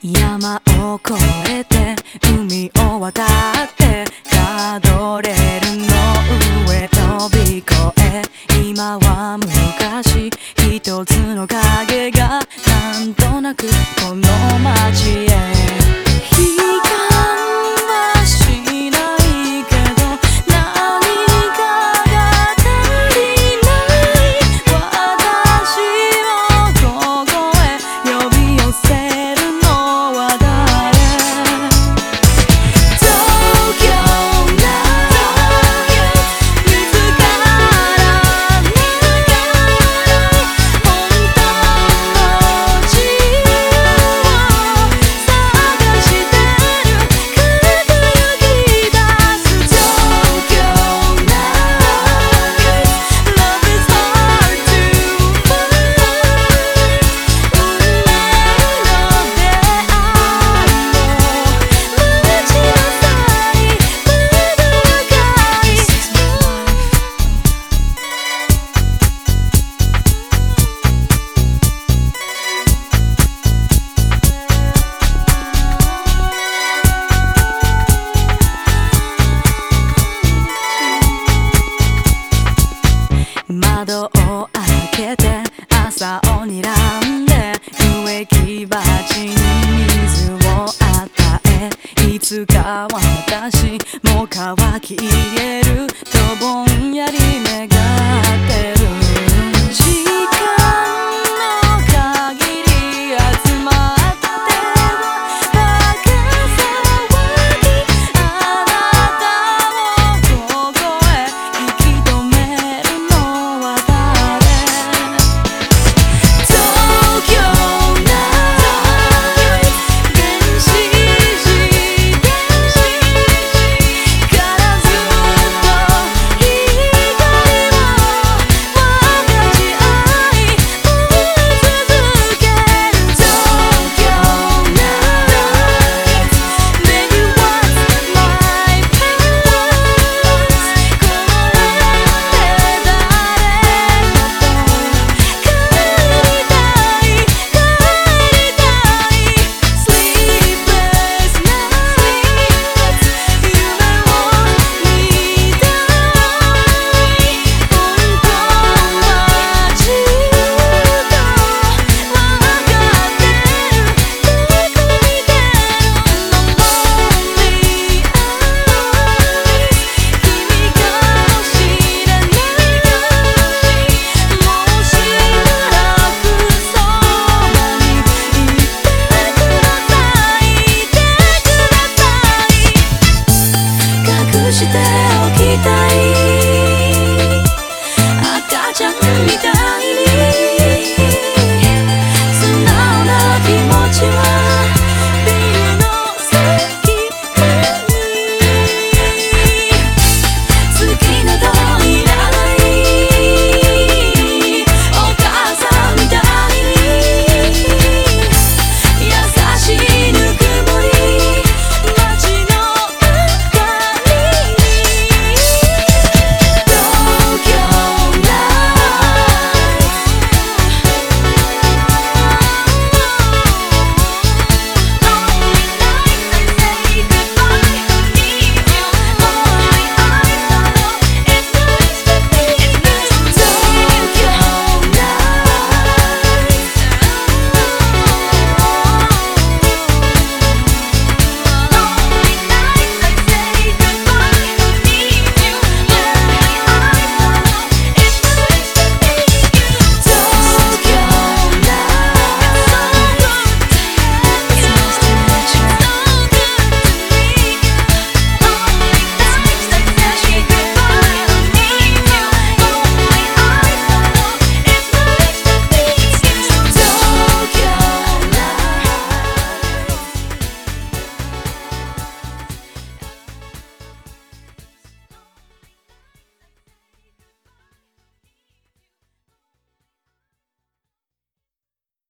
山を越えて海を渡ってガードレールの上飛び越え。今は昔一つの影が窓を開けて朝を睨んで植木鉢ておきたい